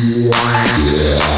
Yeah.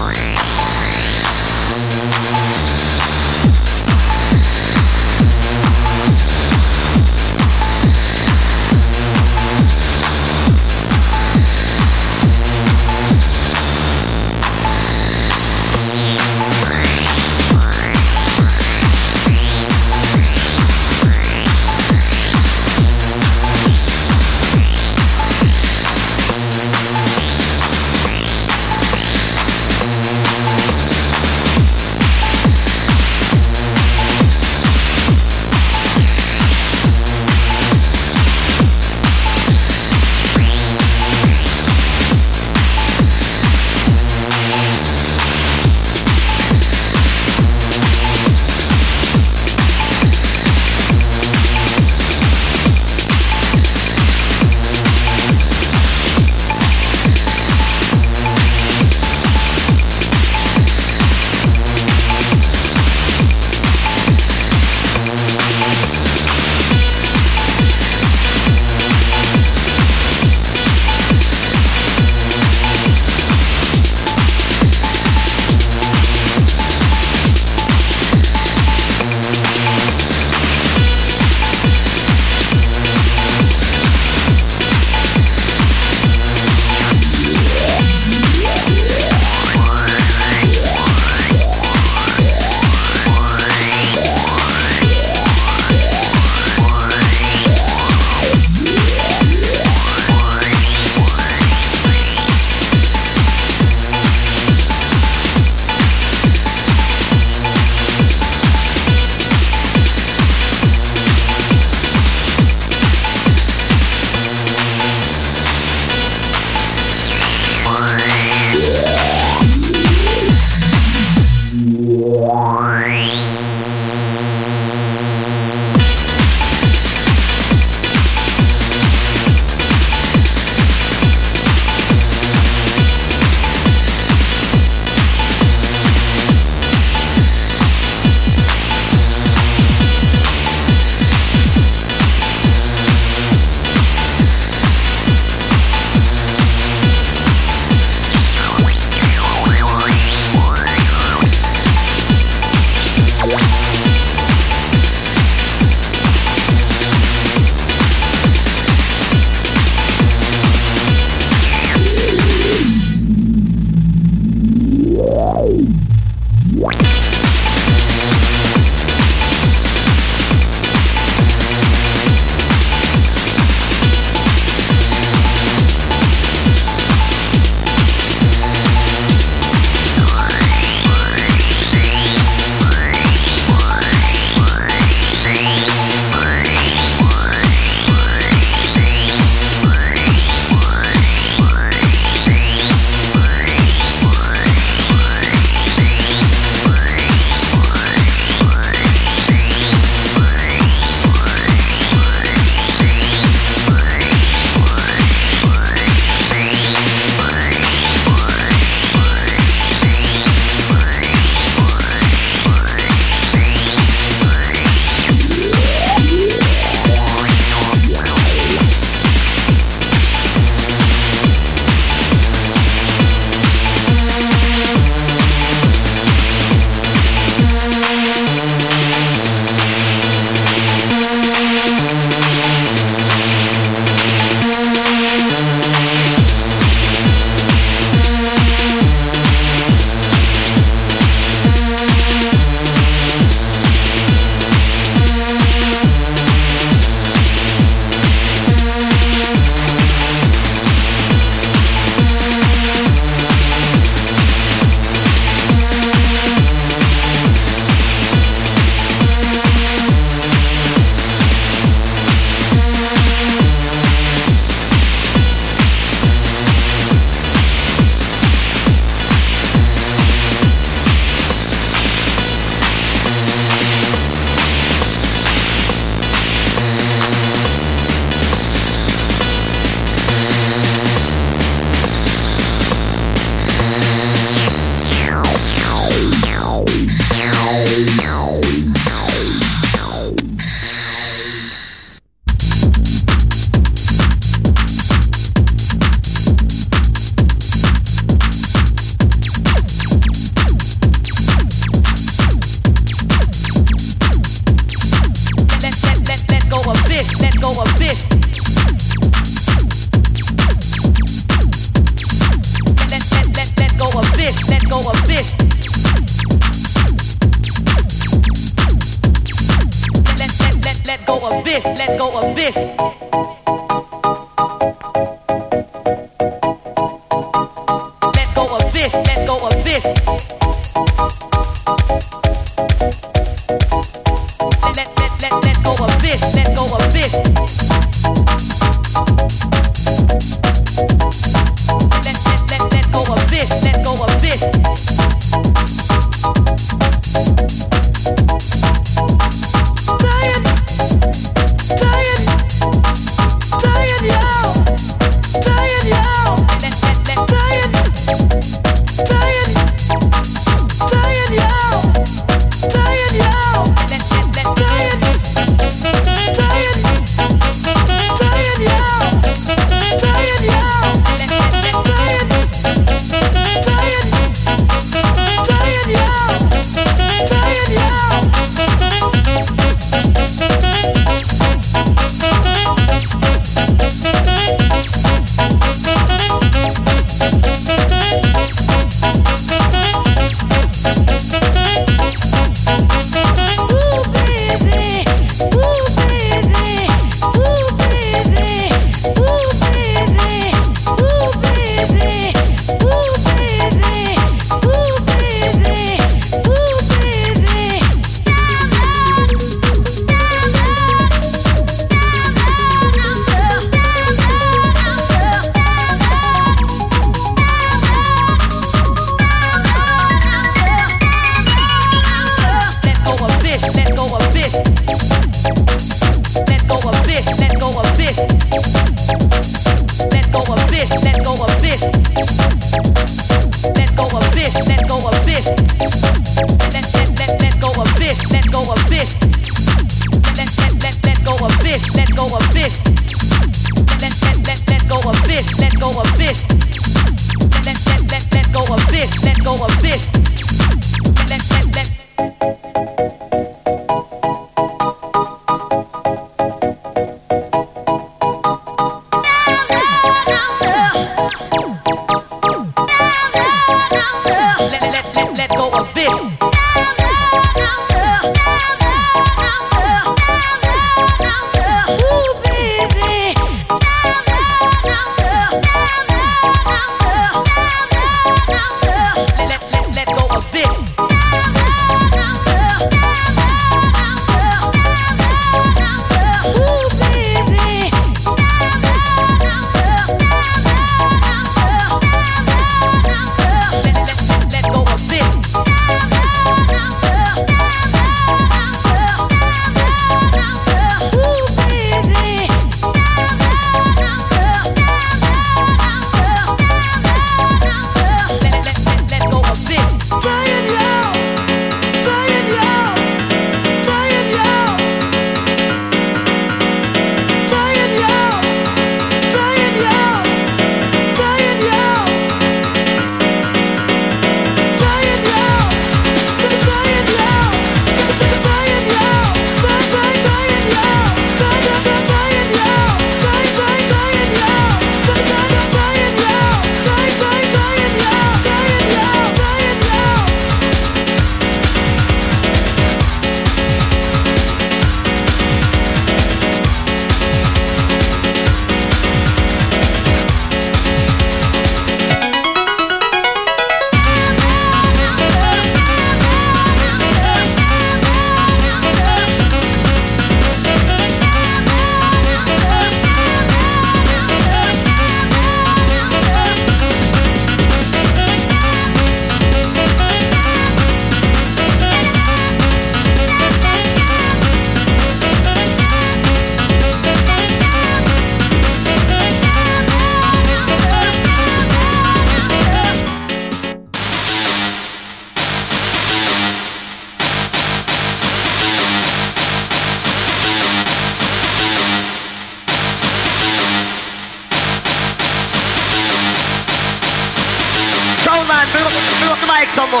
mic some more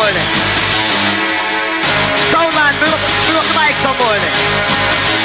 Soundman, blow up, blow up the mic some morning.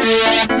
Yeah.